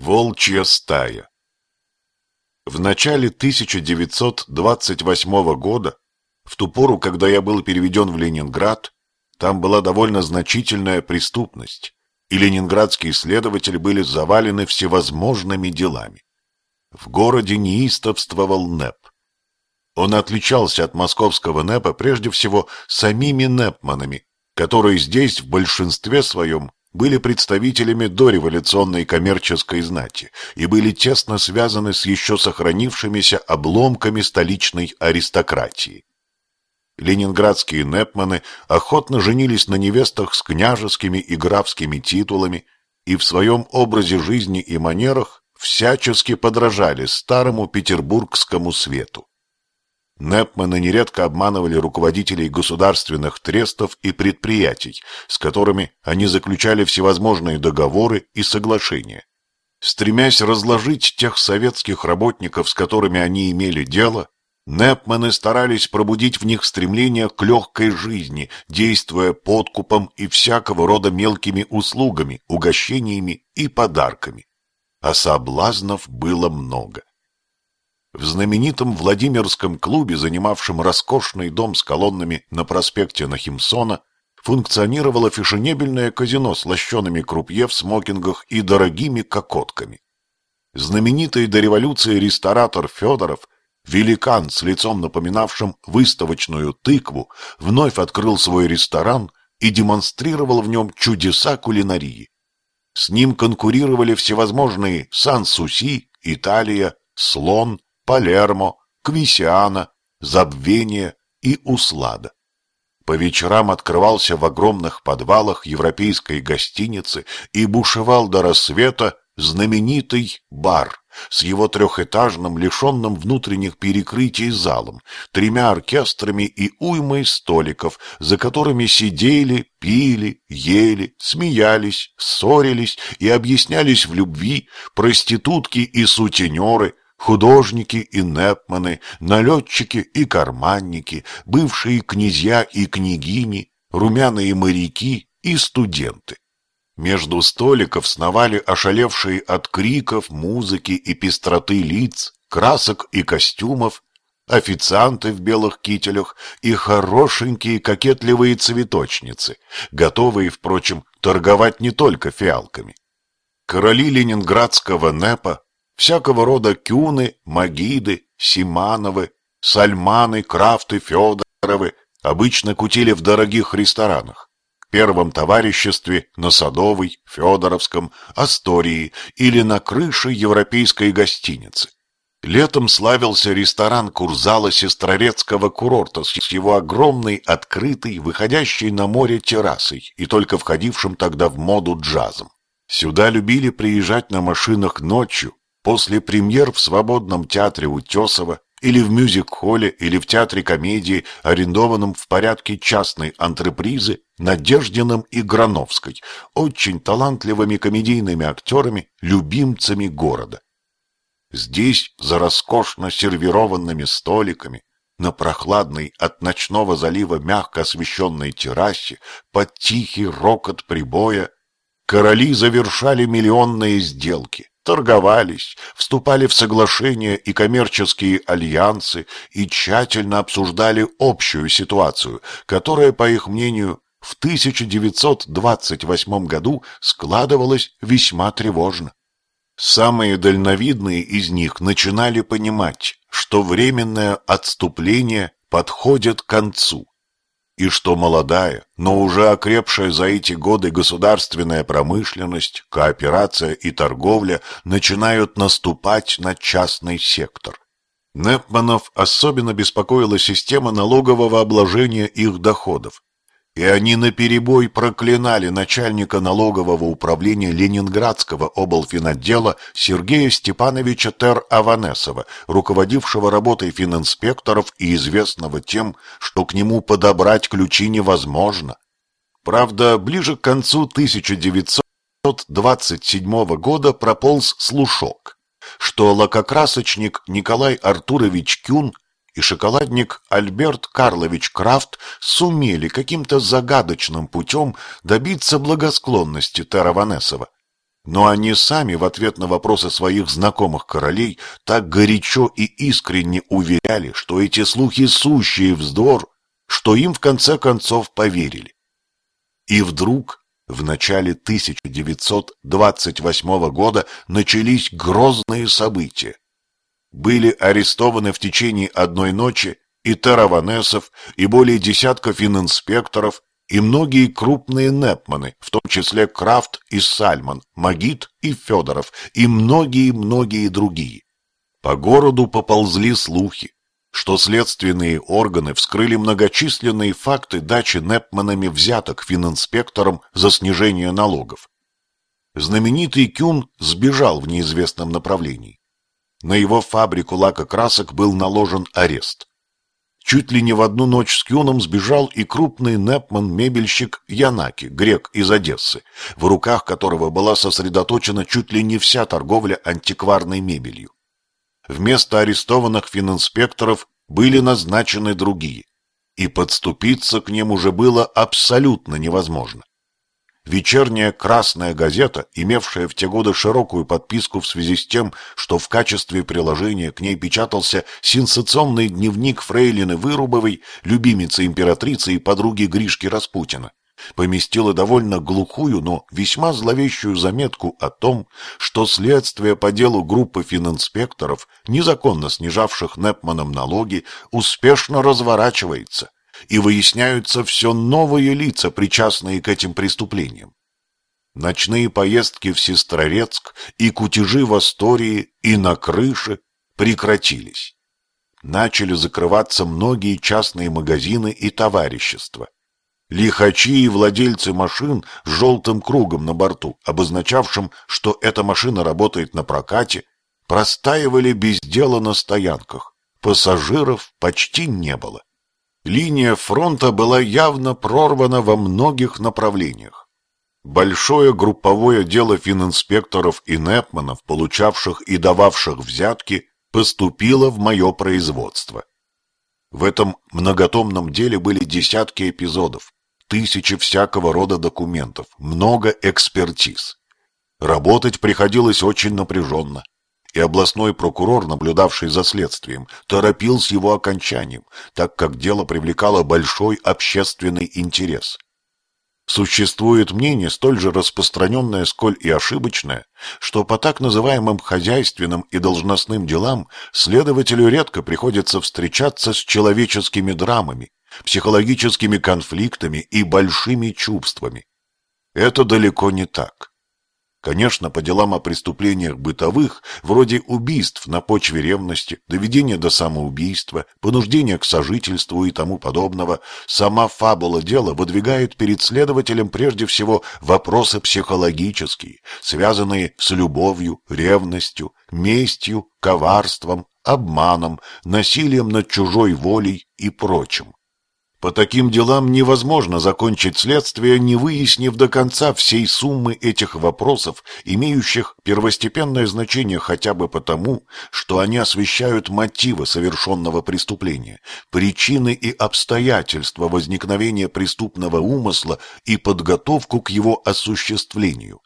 Волчья стая В начале 1928 года, в ту пору, когда я был переведен в Ленинград, там была довольно значительная преступность, и ленинградские следователи были завалены всевозможными делами. В городе неистовствовал НЭП. Он отличался от московского НЭПа прежде всего самими НЭПманами, которые здесь в большинстве своем были представителями дореволюционной коммерческой знати и были тесно связаны с еще сохранившимися обломками столичной аристократии. Ленинградские непманы охотно женились на невестах с княжескими и графскими титулами и в своем образе жизни и манерах всячески подражали старому петербургскому свету. Непманы нередко обманывали руководителей государственных трестов и предприятий, с которыми они заключали всевозможные договоры и соглашения. Стремясь разложить тех советских работников, с которыми они имели дело, Непманы старались пробудить в них стремление к легкой жизни, действуя подкупом и всякого рода мелкими услугами, угощениями и подарками. А соблазнов было много. В знаменитом Владимирском клубе, занимавшем роскошный дом с колоннами на проспекте Нахимсона, функционировало фешенебельное казино с лощеными крупье в смокингах и дорогими кокотками. Знаменитый до революции ресторатор Федоров, великан с лицом напоминавшим выставочную тыкву, вновь открыл свой ресторан и демонстрировал в нем чудеса кулинарии. С ним конкурировали всевозможные Сан-Суси, Италия, Слон, Палермо, Квисиана, Забвение и Услада. По вечерам открывался в огромных подвалах европейской гостиницы и бушевал до рассвета знаменитый бар с его трехэтажным, лишенным внутренних перекрытий залом, тремя оркестрами и уймой столиков, за которыми сидели, пили, ели, смеялись, ссорились и объяснялись в любви проститутки и сутенеры, Художники и непманы, налетчики и карманники, бывшие князья и княгини, румяные моряки и студенты. Между столиков сновали ошалевшие от криков, музыки и пестроты лиц, красок и костюмов, официанты в белых кителях и хорошенькие кокетливые цветочницы, готовые, впрочем, торговать не только фиалками. Короли ленинградского НЭПа всякого рода кюны, магиды, симановы, сальманы, крафты, федоровы обычно кутили в дорогих ресторанах. Первом товариществе на Садовой, Федоровском, Астории или на крыше европейской гостиницы. Летом славился ресторан Курзала Сестрорецкого курорта с его огромной, открытой, выходящей на море террасой и только входившим тогда в моду джазом. Сюда любили приезжать на машинах ночью, После премьер в свободном театре Утесова или в мюзик-холле или в театре комедии, арендованном в порядке частной антрепризы Надеждиным и Грановской, очень талантливыми комедийными актерами, любимцами города. Здесь, за роскошно сервированными столиками, на прохладной от ночного залива мягко освещенной террасе, под тихий рокот прибоя, короли завершали миллионные сделки, торговались, вступали в соглашения и коммерческие альянсы и тщательно обсуждали общую ситуацию, которая, по их мнению, в 1928 году складывалась весьма тревожно. Самые дальновидные из них начинали понимать, что временное отступление подходит к концу, и что молодая, но уже окрепшая за эти годы государственная промышленность, кооперация и торговля начинают наступать на частный сектор. Непманов особенно беспокоила система налогового обложения их доходов, и они наперебой проклинали начальника налогового управления Ленинградского облфинотдела Сергея Степановича Тер-Аванесова, руководившего работой фининспекторов и известного тем, что к нему подобрать ключи невозможно. Правда, ближе к концу 1927 года прополз слушок, что лакокрасочник Николай Артурович Кюн и шоколадник Альберт Карлович Крафт сумели каким-то загадочным путем добиться благосклонности Тера Ванесова. Но они сами в ответ на вопросы своих знакомых королей так горячо и искренне уверяли, что эти слухи сущие вздор, что им в конце концов поверили. И вдруг в начале 1928 года начались грозные события. Были арестованы в течение одной ночи и Тараванесов, и более десятка фининспекторов, и многие крупные непманы, в том числе Крафт и Сальман, Магит и Федоров, и многие-многие другие. По городу поползли слухи, что следственные органы вскрыли многочисленные факты дачи Непманами взяток фининспекторам за снижение налогов. Знаменитый Кюн сбежал в неизвестном направлении. На его фабрику лакокрасок был наложен арест. Чуть ли не в одну ночь с Кюном сбежал и крупный непман-мебельщик Янаки, грек из Одессы, в руках которого была сосредоточена чуть ли не вся торговля антикварной мебелью. Вместо арестованных фининспекторов были назначены другие, и подступиться к ним уже было абсолютно невозможно. Вечерняя «Красная газета», имевшая в те годы широкую подписку в связи с тем, что в качестве приложения к ней печатался сенсационный дневник Фрейлины Вырубовой, любимицы императрицы и подруги Гришки Распутина, поместила довольно глухую, но весьма зловещую заметку о том, что следствие по делу группы фининспекторов, незаконно снижавших Непманом налоги, успешно разворачивается – и выясняются все новые лица, причастные к этим преступлениям. Ночные поездки в Сестрорецк и кутежи в Астории и на крыше прекратились. Начали закрываться многие частные магазины и товарищества. Лихачи и владельцы машин с желтым кругом на борту, обозначавшим, что эта машина работает на прокате, простаивали без дела на стоянках. Пассажиров почти не было. Линия фронта была явно прорвана во многих направлениях. Большое групповое дело фининспекторов и непманов, получавших и дававших взятки, поступило в мое производство. В этом многотомном деле были десятки эпизодов, тысячи всякого рода документов, много экспертиз. Работать приходилось очень напряженно и областной прокурор, наблюдавший за следствием, торопил с его окончанием, так как дело привлекало большой общественный интерес. Существует мнение, столь же распространенное, сколь и ошибочное, что по так называемым хозяйственным и должностным делам следователю редко приходится встречаться с человеческими драмами, психологическими конфликтами и большими чувствами. Это далеко не так. Конечно, по делам о преступлениях бытовых, вроде убийств на почве ревности, доведения до самоубийства, понуждения к сожительству и тому подобного, сама фабула дела выдвигает перед следователем прежде всего вопросы психологические, связанные с любовью, ревностью, местью, коварством, обманом, насилием над чужой волей и прочим. По таким делам невозможно закончить следствие, не выяснив до конца всей суммы этих вопросов, имеющих первостепенное значение хотя бы потому, что они освещают мотивы совершенного преступления, причины и обстоятельства возникновения преступного умысла и подготовку к его осуществлению.